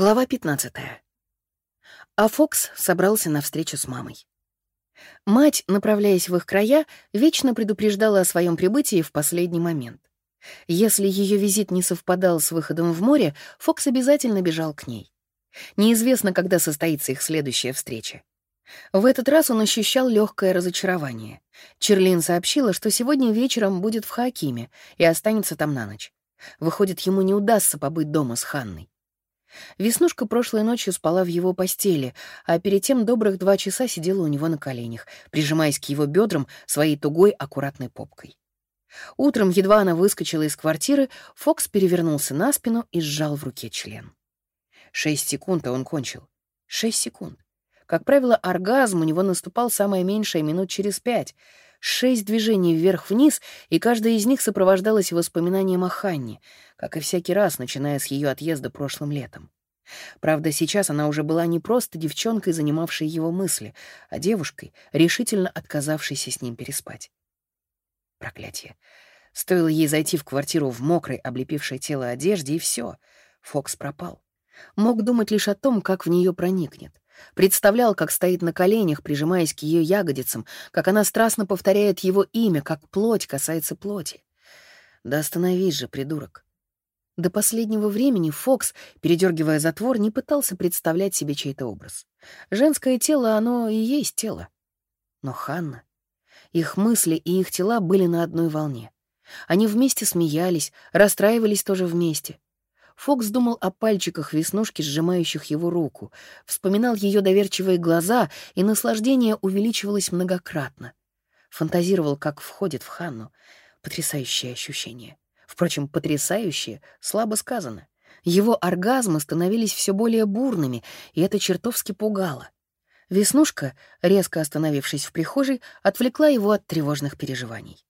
Глава 15. А Фокс собрался на встречу с мамой. Мать, направляясь в их края, вечно предупреждала о своем прибытии в последний момент. Если ее визит не совпадал с выходом в море, Фокс обязательно бежал к ней. Неизвестно, когда состоится их следующая встреча. В этот раз он ощущал легкое разочарование. Черлин сообщила, что сегодня вечером будет в Хакиме и останется там на ночь. Выходит, ему не удастся побыть дома с Ханной. Веснушка прошлой ночью спала в его постели, а перед тем добрых два часа сидела у него на коленях, прижимаясь к его бедрам своей тугой аккуратной попкой. Утром, едва она выскочила из квартиры, Фокс перевернулся на спину и сжал в руке член. Шесть секунд, а он кончил. Шесть секунд. Как правило, оргазм у него наступал самое меньшее минут через пять. Шесть движений вверх-вниз, и каждое из них сопровождалось воспоминанием о Ханне, как и всякий раз, начиная с ее отъезда прошлым летом. Правда, сейчас она уже была не просто девчонкой, занимавшей его мысли, а девушкой, решительно отказавшейся с ним переспать. Проклятие. Стоило ей зайти в квартиру в мокрой, облепившей тело одежде, и все. Фокс пропал. Мог думать лишь о том, как в нее проникнет. Представлял, как стоит на коленях, прижимаясь к ее ягодицам, как она страстно повторяет его имя, как плоть касается плоти. Да остановись же, придурок. До последнего времени Фокс, передергивая затвор, не пытался представлять себе чей-то образ. Женское тело, оно и есть тело. Но Ханна... Их мысли и их тела были на одной волне. Они вместе смеялись, расстраивались тоже вместе. Фокс думал о пальчиках веснушки, сжимающих его руку, вспоминал ее доверчивые глаза, и наслаждение увеличивалось многократно. Фантазировал, как входит в Ханну. Потрясающее ощущение. Впрочем, потрясающее слабо сказано. Его оргазмы становились все более бурными, и это чертовски пугало. Веснушка, резко остановившись в прихожей, отвлекла его от тревожных переживаний.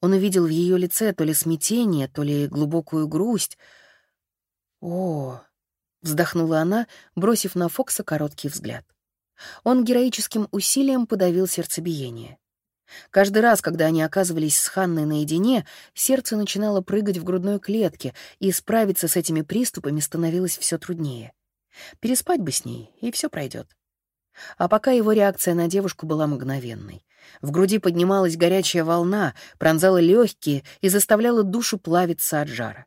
Он увидел в ее лице то ли смятение, то ли глубокую грусть — «О!» — вздохнула она, бросив на Фокса короткий взгляд. Он героическим усилием подавил сердцебиение. Каждый раз, когда они оказывались с Ханной наедине, сердце начинало прыгать в грудной клетке, и справиться с этими приступами становилось все труднее. Переспать бы с ней, и все пройдет. А пока его реакция на девушку была мгновенной. В груди поднималась горячая волна, пронзала легкие и заставляла душу плавиться от жара.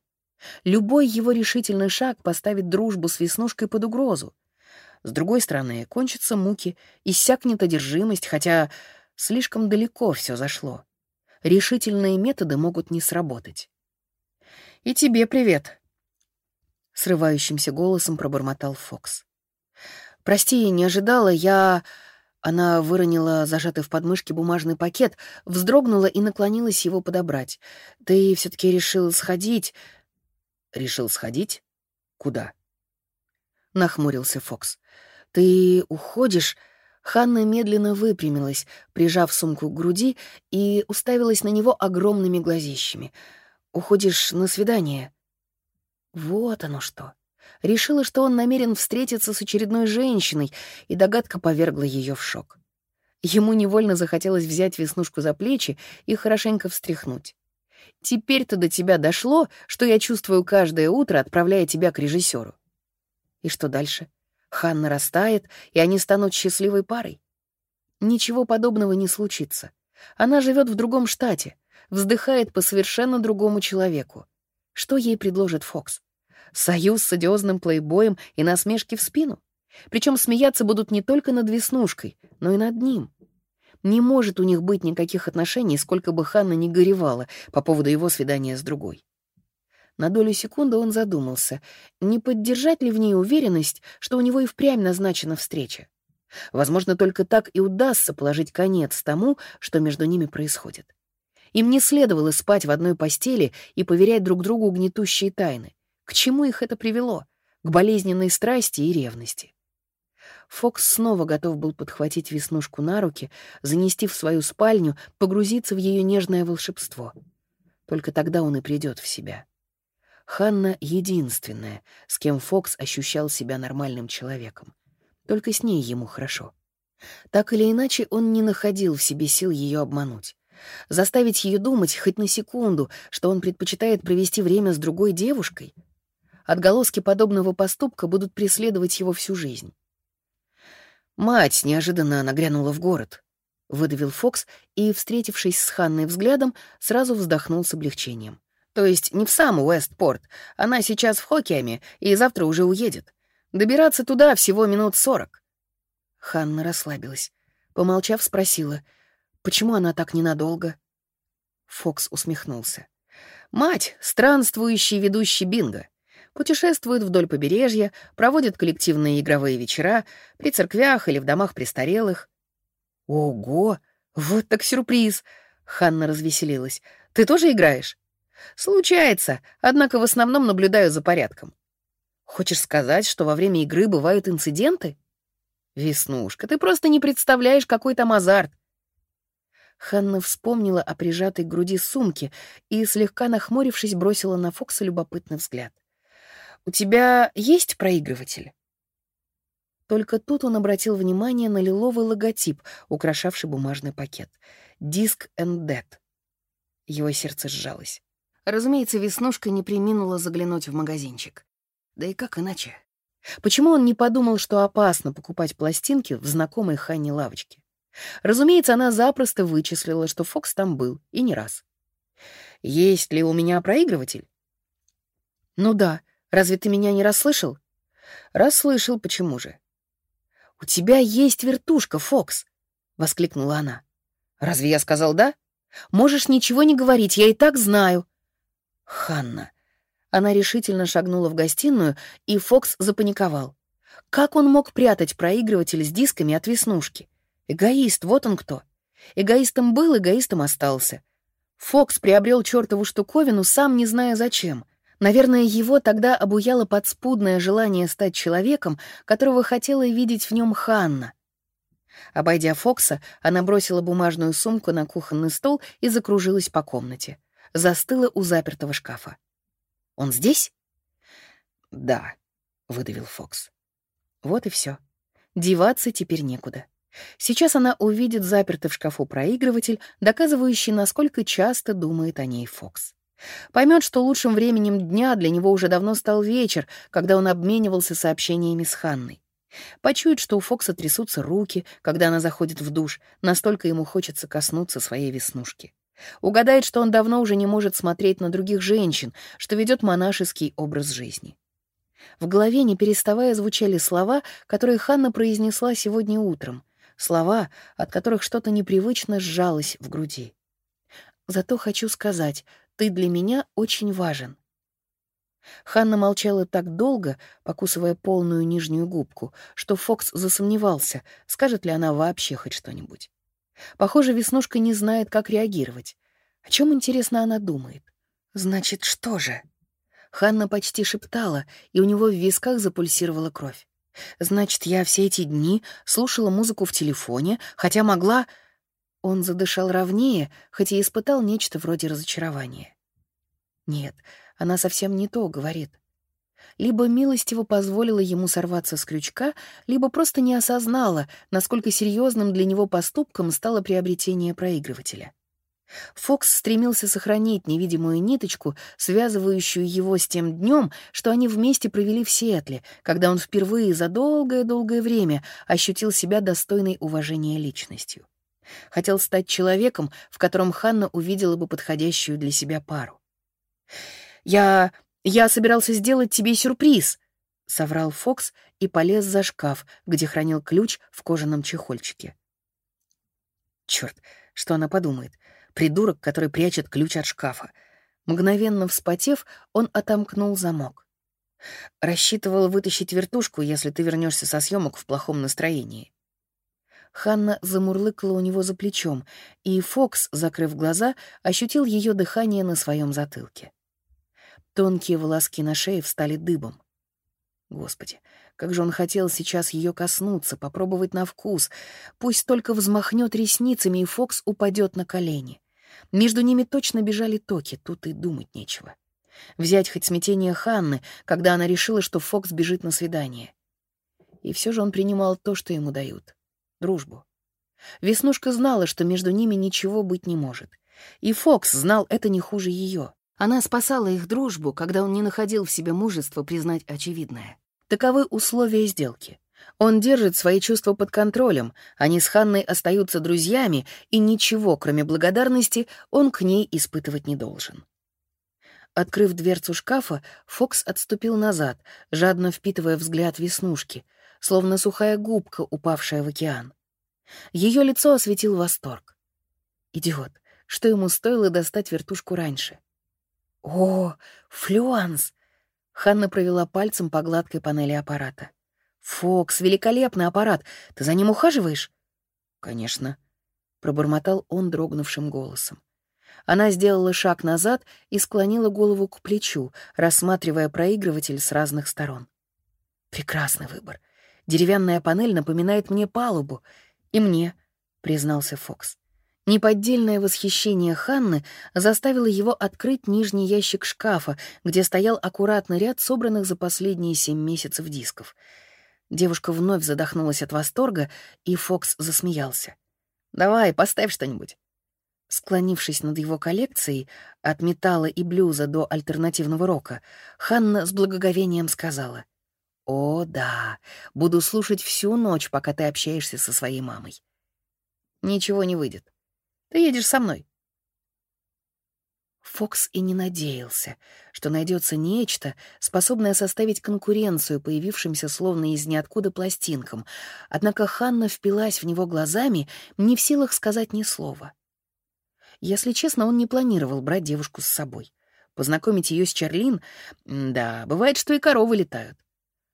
Любой его решительный шаг поставит дружбу с Веснушкой под угрозу. С другой стороны, кончатся муки, иссякнет одержимость, хотя слишком далеко все зашло. Решительные методы могут не сработать. «И тебе привет», — срывающимся голосом пробормотал Фокс. «Прости, не ожидала, я...» Она выронила зажатый в подмышке бумажный пакет, вздрогнула и наклонилась его подобрать. «Ты все таки решил сходить...» Решил сходить? Куда? Нахмурился Фокс. Ты уходишь? Ханна медленно выпрямилась, прижав сумку к груди, и уставилась на него огромными глазищами. «Уходишь на свидание?» Вот оно что. Решила, что он намерен встретиться с очередной женщиной, и догадка повергла ее в шок. Ему невольно захотелось взять Веснушку за плечи и хорошенько встряхнуть. Теперь-то до тебя дошло, что я чувствую каждое утро, отправляя тебя к режиссеру. И что дальше? Ханна растает, и они станут счастливой парой. Ничего подобного не случится. Она живет в другом штате, вздыхает по совершенно другому человеку. Что ей предложит Фокс? Союз с одиозным плейбоем и насмешки в спину? Причем смеяться будут не только над Веснушкой, но и над ним. Не может у них быть никаких отношений, сколько бы Ханна ни горевала по поводу его свидания с другой. На долю секунды он задумался, не поддержать ли в ней уверенность, что у него и впрямь назначена встреча. Возможно, только так и удастся положить конец тому, что между ними происходит. Им не следовало спать в одной постели и поверять друг другу гнетущие тайны. К чему их это привело? К болезненной страсти и ревности. Фокс снова готов был подхватить Веснушку на руки, занести в свою спальню, погрузиться в ее нежное волшебство. Только тогда он и придет в себя. Ханна — единственная, с кем Фокс ощущал себя нормальным человеком. Только с ней ему хорошо. Так или иначе, он не находил в себе сил ее обмануть. Заставить ее думать хоть на секунду, что он предпочитает провести время с другой девушкой — отголоски подобного поступка будут преследовать его всю жизнь. Мать неожиданно нагрянула в город, выдавил Фокс и, встретившись с Ханной взглядом, сразу вздохнул с облегчением. То есть не в сам Уэстпорт. Она сейчас в Хокеме и завтра уже уедет. Добираться туда всего минут сорок. Ханна расслабилась. Помолчав, спросила, почему она так ненадолго? Фокс усмехнулся. Мать — странствующий ведущий бинго. Путешествует вдоль побережья, проводит коллективные игровые вечера при церквях или в домах престарелых. «Ого! Вот так сюрприз!» — Ханна развеселилась. «Ты тоже играешь?» «Случается, однако в основном наблюдаю за порядком». «Хочешь сказать, что во время игры бывают инциденты?» «Веснушка, ты просто не представляешь, какой там азарт. Ханна вспомнила о прижатой груди сумке и, слегка нахмурившись, бросила на Фокса любопытный взгляд. «У тебя есть проигрыватель?» Только тут он обратил внимание на лиловый логотип, украшавший бумажный пакет. «Disc and Dead». Его сердце сжалось. Разумеется, Веснушка не приминула заглянуть в магазинчик. Да и как иначе? Почему он не подумал, что опасно покупать пластинки в знакомой Ханне лавочке? Разумеется, она запросто вычислила, что Фокс там был, и не раз. «Есть ли у меня проигрыватель?» «Ну да. Разве ты меня не расслышал?» «Расслышал, почему же?» «У тебя есть вертушка, Фокс!» — воскликнула она. «Разве я сказал «да»?» «Можешь ничего не говорить, я и так знаю». «Ханна». Она решительно шагнула в гостиную, и Фокс запаниковал. Как он мог прятать проигрыватель с дисками от веснушки? Эгоист, вот он кто. Эгоистом был, эгоистом остался. Фокс приобрел чертову штуковину, сам не зная зачем. Наверное, его тогда обуяло подспудное желание стать человеком, которого хотела видеть в нем Ханна. Обойдя Фокса, она бросила бумажную сумку на кухонный стол и закружилась по комнате. Застыла у запертого шкафа. «Он здесь?» «Да», — выдавил Фокс. Вот и все. Деваться теперь некуда. Сейчас она увидит запертый в шкафу проигрыватель, доказывающий, насколько часто думает о ней Фокс. Поймет, что лучшим временем дня для него уже давно стал вечер, когда он обменивался сообщениями с Ханной. Почует, что у Фокса трясутся руки, когда она заходит в душ, настолько ему хочется коснуться своей веснушки. Угадает, что он давно уже не может смотреть на других женщин, что ведет монашеский образ жизни. В голове, не переставая, звучали слова, которые Ханна произнесла сегодня утром — слова, от которых что-то непривычно сжалось в груди. Зато хочу сказать, ты для меня очень важен. Ханна молчала так долго, покусывая полную нижнюю губку, что Фокс засомневался, скажет ли она вообще хоть что-нибудь. Похоже, Веснушка не знает, как реагировать. О чем, интересно, она думает? Значит, что же? Ханна почти шептала, и у него в висках запульсировала кровь. Значит, я все эти дни слушала музыку в телефоне, хотя могла... Он задышал ровнее, хотя испытал нечто вроде разочарования. Нет, она совсем не то говорит. Либо милостиво позволила ему сорваться с крючка, либо просто не осознала, насколько серьезным для него поступком стало приобретение проигрывателя. Фокс стремился сохранить невидимую ниточку, связывающую его с тем днем, что они вместе провели в Сиэтле, когда он впервые за долгое-долгое время ощутил себя достойной уважения личностью. Хотел стать человеком, в котором Ханна увидела бы подходящую для себя пару. «Я... я собирался сделать тебе сюрприз», — соврал Фокс и полез за шкаф, где хранил ключ в кожаном чехольчике. Черт, что она подумает? Придурок, который прячет ключ от шкафа. Мгновенно вспотев, он отомкнул замок. Рассчитывал вытащить вертушку, если ты вернешься со съемок в плохом настроении. Ханна замурлыкала у него за плечом, и Фокс, закрыв глаза, ощутил ее дыхание на своем затылке. Тонкие волоски на шее встали дыбом. Господи, как же он хотел сейчас ее коснуться, попробовать на вкус. Пусть только взмахнет ресницами, и Фокс упадет на колени. Между ними точно бежали токи, тут и думать нечего. Взять хоть смятение Ханны, когда она решила, что Фокс бежит на свидание. И все же он принимал то, что ему дают — дружбу. Веснушка знала, что между ними ничего быть не может. И Фокс знал это не хуже ее. Она спасала их дружбу, когда он не находил в себе мужества признать очевидное. Таковы условия сделки. Он держит свои чувства под контролем, они с Ханной остаются друзьями, и ничего, кроме благодарности, он к ней испытывать не должен. Открыв дверцу шкафа, Фокс отступил назад, жадно впитывая взгляд веснушки, словно сухая губка, упавшая в океан. Ее лицо осветил восторг. Идиот, что ему стоило достать вертушку раньше? «О, флюанс!» Ханна провела пальцем по гладкой панели аппарата. «Фокс, великолепный аппарат! Ты за ним ухаживаешь?» «Конечно», — пробормотал он дрогнувшим голосом. Она сделала шаг назад и склонила голову к плечу, рассматривая проигрыватель с разных сторон. «Прекрасный выбор. Деревянная панель напоминает мне палубу. И мне», — признался Фокс. Неподдельное восхищение Ханны заставило его открыть нижний ящик шкафа, где стоял аккуратный ряд собранных за последние семь месяцев дисков. Девушка вновь задохнулась от восторга, и Фокс засмеялся. «Давай, поставь что-нибудь». Склонившись над его коллекцией, от металла и блюза до альтернативного рока, Ханна с благоговением сказала. «О, да, буду слушать всю ночь, пока ты общаешься со своей мамой». «Ничего не выйдет. Ты едешь со мной». Фокс и не надеялся, что найдется нечто, способное составить конкуренцию появившимся словно из ниоткуда пластинкам, однако Ханна впилась в него глазами, не в силах сказать ни слова. Если честно, он не планировал брать девушку с собой. Познакомить ее с Чарлин... Да, бывает, что и коровы летают.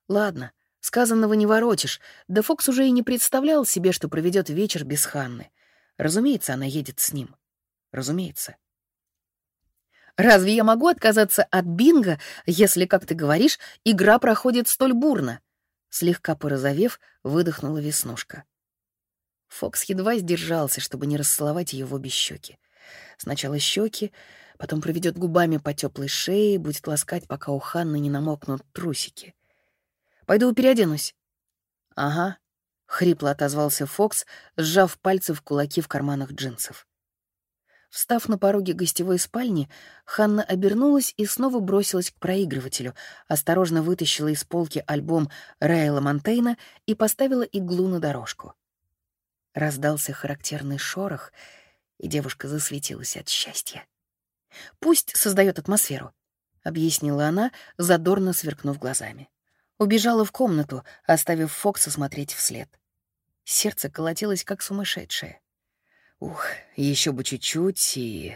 Ладно, сказанного не воротишь, да Фокс уже и не представлял себе, что проведет вечер без Ханны. Разумеется, она едет с ним. Разумеется. «Разве я могу отказаться от бинго, если, как ты говоришь, игра проходит столь бурно?» Слегка порозовев, выдохнула Веснушка. Фокс едва сдержался, чтобы не расцеловать ее в обе щеки. Сначала щеки, потом проведет губами по теплой шее, будет ласкать, пока у Ханны не намокнут трусики. «Пойду переоденусь». «Ага», — хрипло отозвался Фокс, сжав пальцы в кулаки в карманах джинсов. Встав на пороге гостевой спальни, Ханна обернулась и снова бросилась к проигрывателю, осторожно вытащила из полки альбом Райла Монтейна и поставила иглу на дорожку. Раздался характерный шорох — и девушка засветилась от счастья. «Пусть создает атмосферу», — объяснила она, задорно сверкнув глазами. Убежала в комнату, оставив Фокса смотреть вслед. Сердце колотилось, как сумасшедшее. Ух, еще бы чуть-чуть, и